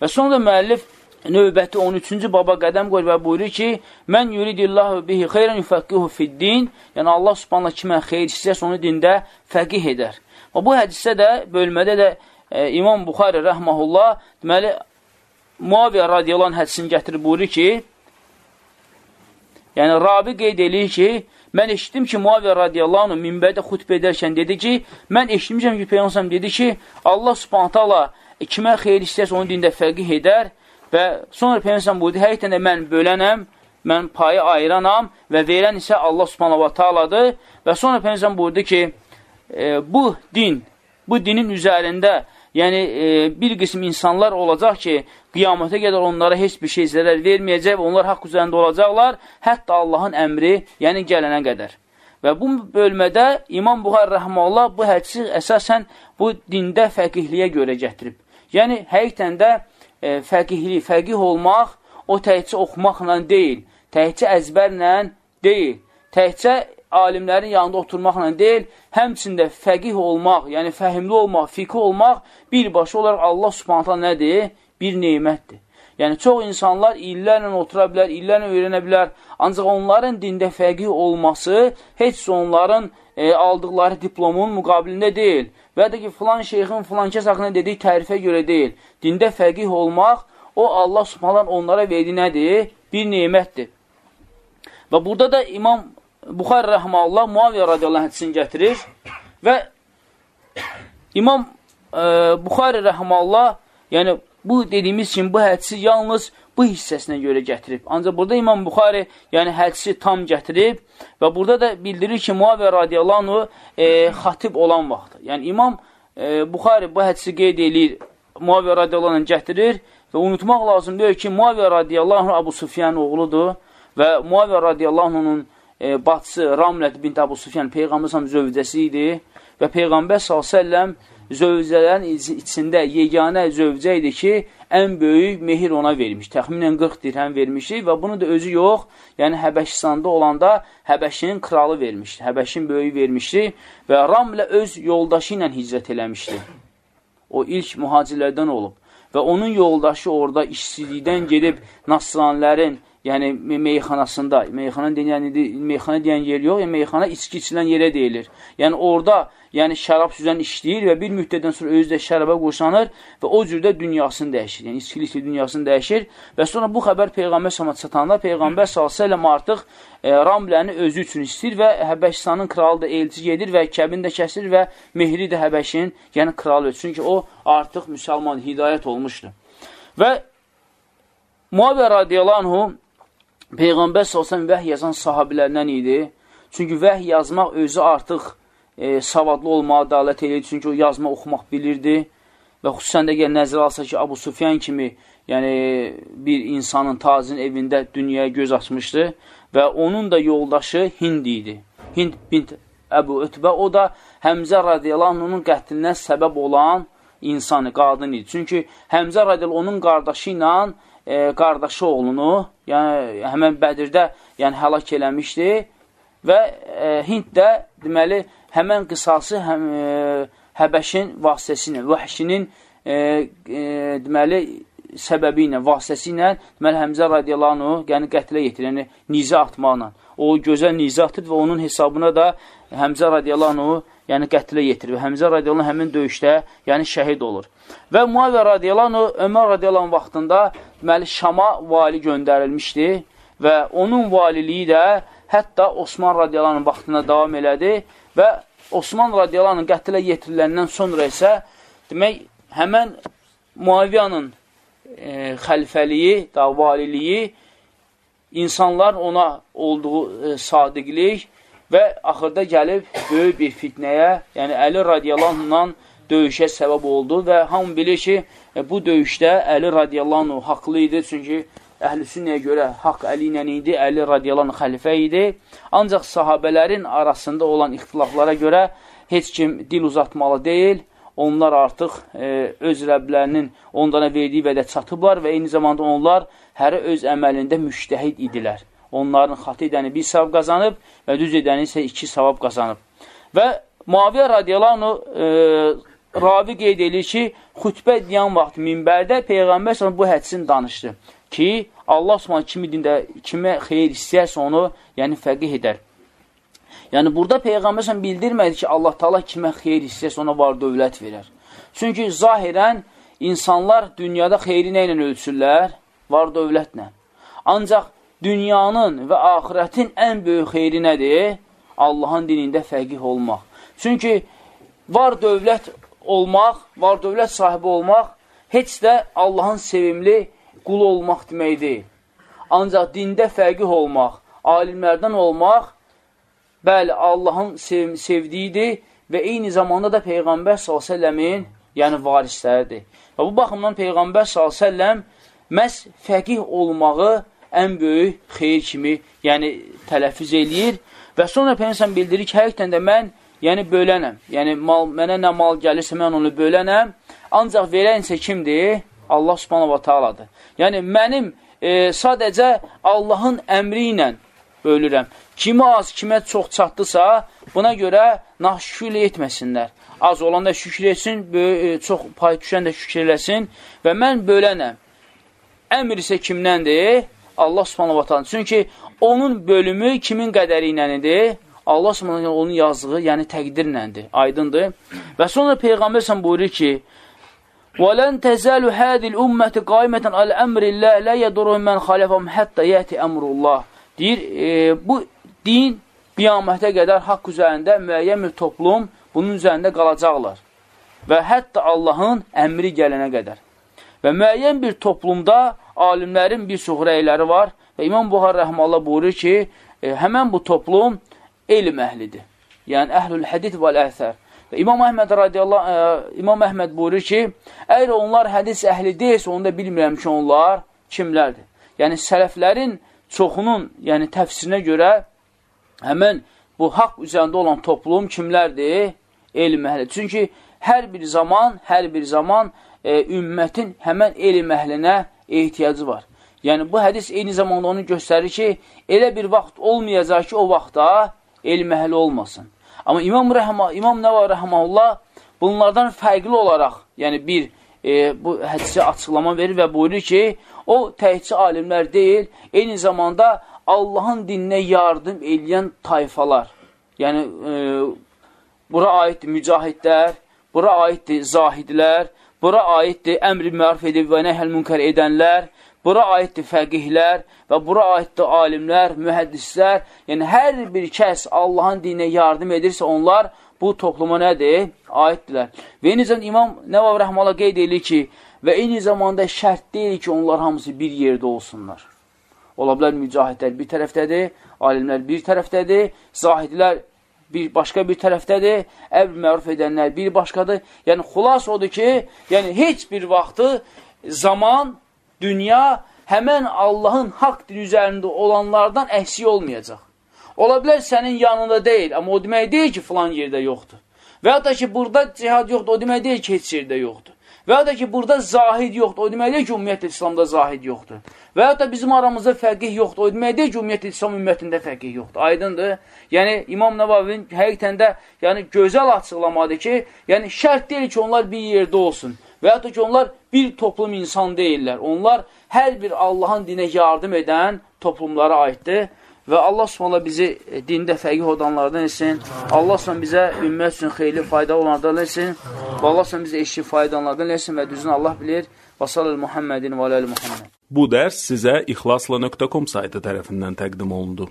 Və sonra müəllif növbəti 13-cü baba qədəm qoyur və buyurur ki, mən yuridillahu bihi xeyrən yüfəqqihu fiddin, yəni Allah subhanallah kimə xeyr istəyərsə onu dində fəqih edər. Və bu hədisdə də, bölmədə də e, İmam Buxari rəhməhullah, deməli, Muaviyyə radiyalan hədisini gətirib buyurur ki, yəni Rabi qeyd edir ki, mən eşitdim ki, Muaviyyə radiyallahu anh minbərdə xutbə edərkən dedi ki, mən eşitmişəm ki, Peyğəmbər dedi ki, Allah subhanətə Allah kimə xeyir istəyərsə onu dində fəqih edər Və sonra Peygəmbər buyurdu, həqiqətən də mən bölənəm, mən payı ayıranam və verən isə Allah subhanahu wa ta'aladır. Və sonra Peygəmbər buyurdu ki, e, bu din, bu dinin üzərində, yəni e, bir qism insanlar olacaq ki, qiyamətə qədər onlara heç bir şey zərər verməyəcək və onlar haqq üzərində olacaqlar, hətta Allahın əmri, yəni gələnə qədər. Və bu bölmədə İmam Buxar Rəhməllah bu hədisi əsasən bu dində fəqihliyə görə gətirib. Yəni, həqiqətən də e, fəqihli, fəqih olmaq o təhcə oxumaqla deyil, təhcə əzbərlə deyil, təhcə alimlərin yanında oturmaqla deyil, həmçində fəqih olmaq, yəni fəhimli olmaq, fiqhi olmaq birbaşa olaraq Allah subhanətlə nədir? Bir neymətdir. Yəni, çox insanlar illərlə otura bilər, illərlə öyrənə bilər, ancaq onların dində fəqih olması heç onların e, aldıqları diplomun müqabilində deyil. Və ya da ki, filan şeyxin filan kəs haqqında dediyi tərifə görə deyil. Dində fəqih olmaq, o Allah subhanallah onlara verdiyi nədir? Bir neymətdir. Və burada da İmam Buxar Rəhmallah Muaviyyə radiyallahu hədisini gətirir və İmam e, Buxari Rəhmallah yəni bu dediyimiz kimi bu hədisi yalnız bu hissəsinə görə gətirib. Ancaq burada İmam Buxari yəni hədisi tam gətirib və burada da bildirir ki, Muaviyyə radiyallahu e, xatib olan vaxtı. Yəni İmam e, Buxari bu hədisi qeyd edir, Muaviyyə radiyallahu gətirir və unutmaq lazım deyil ki, Muaviyyə radiyallahu Abu Sufyan oğludur və Muaviyyə radiyallahu e, bacısı Ramlət bint Abu Sufyan Peyğəmbər zövcəsi idi və Peyğəmbər s.ə.v zövcələrin içində yeganə zövcə idi ki, ən böyük mehir ona vermiş. Təxminən 40 dirhəm vermişdi və bunu da özü yox, yəni Həbəşistanda olanda Həbəşinin kralı vermişdi. Həbəşin böyüyü vermişdi və Ramlə öz yoldaşı ilə hicrət eləmişdi. O ilk mühacirlərdən olub və onun yoldaşı orada işsizlikdən gedib Nasranlərin yəni meyxanasında, meyxana deyən, meyxana deyən yer yox, yəni meyxana içki içilən yerə deyilir. Yəni orada yəni şərab süzən işləyir və bir müddətdən sonra özü də şəraba qoşanır və o cürdə dünyasını dəyişir. Yəni içkilikli dünyasını dəyişir və sonra bu xəbər Peyğəmbər sallallahu çatanda Peyğəmbər sallallahu artıq e, Ramləni özü üçün istəyir və Həbəşistanın kralı da elçi gedir və kəbini də kəsir və mehri də Həbəşin, yəni kralı çünki o artıq müsəlman hidayət olmuşdur. Və Muaviyyə radiyallahu Peyğəmbər sallallahu vəhy yazan sahabilərdən idi. Çünki vəhy yazmaq özü artıq e, savadlı olmağa dalət edir, çünki o yazma, oxumaq bilirdi və xüsusən də gəl nəzərə alsa ki, Abu Sufyan kimi yəni, bir insanın tazinin evində dünyaya göz açmışdı və onun da yoldaşı Hind idi. Hind bint Əbu Ötbə, o da Həmzə radiyalanının qətlinə səbəb olan insanı, qadın idi. Çünki Həmzə radiyalı onun qardaşı ilə e, qardaşı oğlunu, yəni həmən Bədirdə yəni, həlak eləmişdi və e, Hind də deməli həmən qisası həm, e, Həbəşin vasitəsilə, vəhşinin e, e, deməli, səbəbi ilə, vasitəsi ilə deməli, Həmzə radiyalanu yəni qətlə yetirir, yəni nizə atmaqla. O gözəl nizə atır və onun hesabına da Həmzə radiyalanu yəni qətlə yetirir Həmzə radiyalanu həmin döyüşdə yəni şəhid olur. Və Muaviyyə radiyalanu Ömər radiyalanu vaxtında deməli, Şama vali göndərilmişdi və onun valiliyi də hətta Osman radiyalanın vaxtına davam elədi və Osman radiyalanın qətlə yetiriləndən sonra isə demək, həmən Muaviyanın e, xəlifəliyi, da valiliyi insanlar ona olduğu e, sadiqlik və axırda gəlib böyük bir fitnəyə, yəni Əli radiyalanla döyüşə səbəb oldu və hamı bilir ki, e, bu döyüşdə Əli radiyalanı haqlı idi, çünki əhl-i sünnəyə görə haqq Əli ilə idi, Əli radiyalan xəlifə idi. Ancaq sahabələrin arasında olan ixtilaflara görə heç kim dil uzatmalı deyil. Onlar artıq e, öz Rəblərinin onlara verdiyi vədə çatıblar və eyni zamanda onlar hərə öz əməlində müştəhid idilər. Onların xatı edəni bir savab qazanıb və düz edəni isə iki savab qazanıb. Və Muaviyyə radiyalanı e, ravi qeyd edir ki, xütbə deyən vaxt minbərdə Peyğəmbər s.ə.v bu hədisini danışdı ki, Allah s.ə.v kimi dində, kimə xeyir istəyərsə onu, yəni fəqih edər. Yəni, burada Peyğəmbər s.ə.v bildirmədi ki, Allah tala kimə xeyir istəyərsə ona var dövlət verər. Çünki zahirən insanlar dünyada xeyri nə ilə ölçürlər? Var dövlətlə. Ancaq dünyanın və axirətin ən böyük xeyri nədir? Allahın dinində fəqih olmaq. Çünki var dövlət olmaq, var dövlət sahibi olmaq heç də Allahın sevimli qulu olmaq demək deyil. Ancaq dində fəqih olmaq, alimlərdən olmaq, bəli, Allahın sev sevdiyidir və eyni zamanda da Peyğəmbər s.ə.v-in yəni varisləridir. Və bu baxımdan Peyğəmbər s.ə.v məhz fəqih olmağı ən böyük xeyir kimi yəni tələffüz eləyir və sonra Peyğəmbər bildirir ki, həqiqdən də mən yəni bölənəm. Yəni mal, mənə nə mal gəlirsə mən onu bölənəm. Ancaq verən isə kimdir? Allah subhanahu wa ta'aladır. Yəni mənim e, sadəcə Allahın əmri ilə bölürəm. Kimə az, kimə çox çatdısa, buna görə naşükür etməsinlər. Az olan da şükür etsin, e, çox pay düşən də şükür eləsin və mən bölənəm. Əmr isə kimdəndir? Allah subhanahu wa ta'ala. Çünki onun bölümü kimin qədəri iləndir? Allah Subhanahu onun yazdığı, yəni təqdirləndir, aydındır. Və sonra peyğəmbər sən buyurur ki: "Və lən təzalu hadil umməti qaimatan al amrillah la yadurru men xalafahum hatta yati amrullah." Deyir, e, bu din qiyamətə qədər haqq üzərində müəyyən bir toplum bunun üzərində qalacaqlar. Və hətta Allahın əmri gələnə qədər. Və müəyyən bir toplumda alimlərin bir çox rəyləri var və İmam Buhar rəhməllah buyurur ki, e, həmən bu toplum elm əhlidir. Yəni, əhlül hədid vəl-əsər. Və İmam Əhməd radiyallahu, ə, İmam Əhməd buyurur ki, əgər onlar hədis əhli deyilsə, onu da bilmirəm ki, onlar kimlərdir? Yəni, sələflərin çoxunun, yəni təfsirinə görə həmən bu haqq üzərində olan toplum kimlərdir? Elm əhli. Çünki hər bir zaman, hər bir zaman e, ümmətin həmən elm əhlinə ehtiyacı var. Yəni, bu hədis eyni zamanda onu göstərir ki, elə bir vaxt olmayacaq ki, o vaxtda elm əhli olmasın. Amma İmam, Rəhmə, İmam Nəva Rəhməllah bunlardan fərqli olaraq, yəni bir e, bu hədisi açıqlama verir və buyurur ki, o təhcə alimlər deyil, eyni zamanda Allahın dininə yardım eləyən tayfalar, yəni e, bura aiddir mücahidlər, bura aiddir zahidlər, bura aiddir əmri məruf edib və nəhəl münkər edənlər, Bura aiddir fəqihlər və bura aiddir alimlər, mühəddislər. Yəni, hər bir kəs Allahın dininə yardım edirsə, onlar bu topluma nədir? Aiddirlər. Və eyni zamanda İmam Nəvav Rəhmələ qeyd edir ki, və eyni zamanda şərt deyil ki, onlar hamısı bir yerdə olsunlar. Ola bilər mücahidlər bir tərəfdədir, alimlər bir tərəfdədir, zahidlər bir başqa bir tərəfdədir, əvr məruf edənlər bir başqadır. Yəni, xulas odur ki, yəni heç bir vaxtı zaman dünya həmən Allahın haqq dili üzərində olanlardan əksik olmayacaq. Ola bilər sənin yanında deyil, amma o demək deyil ki, filan yerdə yoxdur. Və ya da ki, burada cihad yoxdur, o demək deyil ki, heç yerdə yoxdur. Və ya da ki, burada zahid yoxdur, o demək deyil ki, ümumiyyətlə İslamda zahid yoxdur. Və ya da bizim aramızda fəqih yoxdur, o demək deyil ki, ümumiyyətlə İslam ümumiyyətində fəqih yoxdur. Aydındır? Yəni, İmam Nəvavin həqiqətən də yəni, gözəl açıqlamadır ki, yəni şərt deyil ki, onlar bir yerdə olsun. Və ya da ki, onlar bir toplum insan deyirlər. Onlar hər bir Allahın dinə yardım edən toplumlara aiddir. Və Allah subhanallah bizi e, dində fəqih olanlardan etsin. Allah subhanallah bizə ümmət üçün xeyli fayda olanlardan etsin. Və Allah subhanallah bizə eşki faydalanlardan etsin və düzünü Allah bilir. Və sallallahu Muhammedin və aləli Muhammed. Bu dərs sizə ixlasla.com saytı tərəfindən təqdim olundu.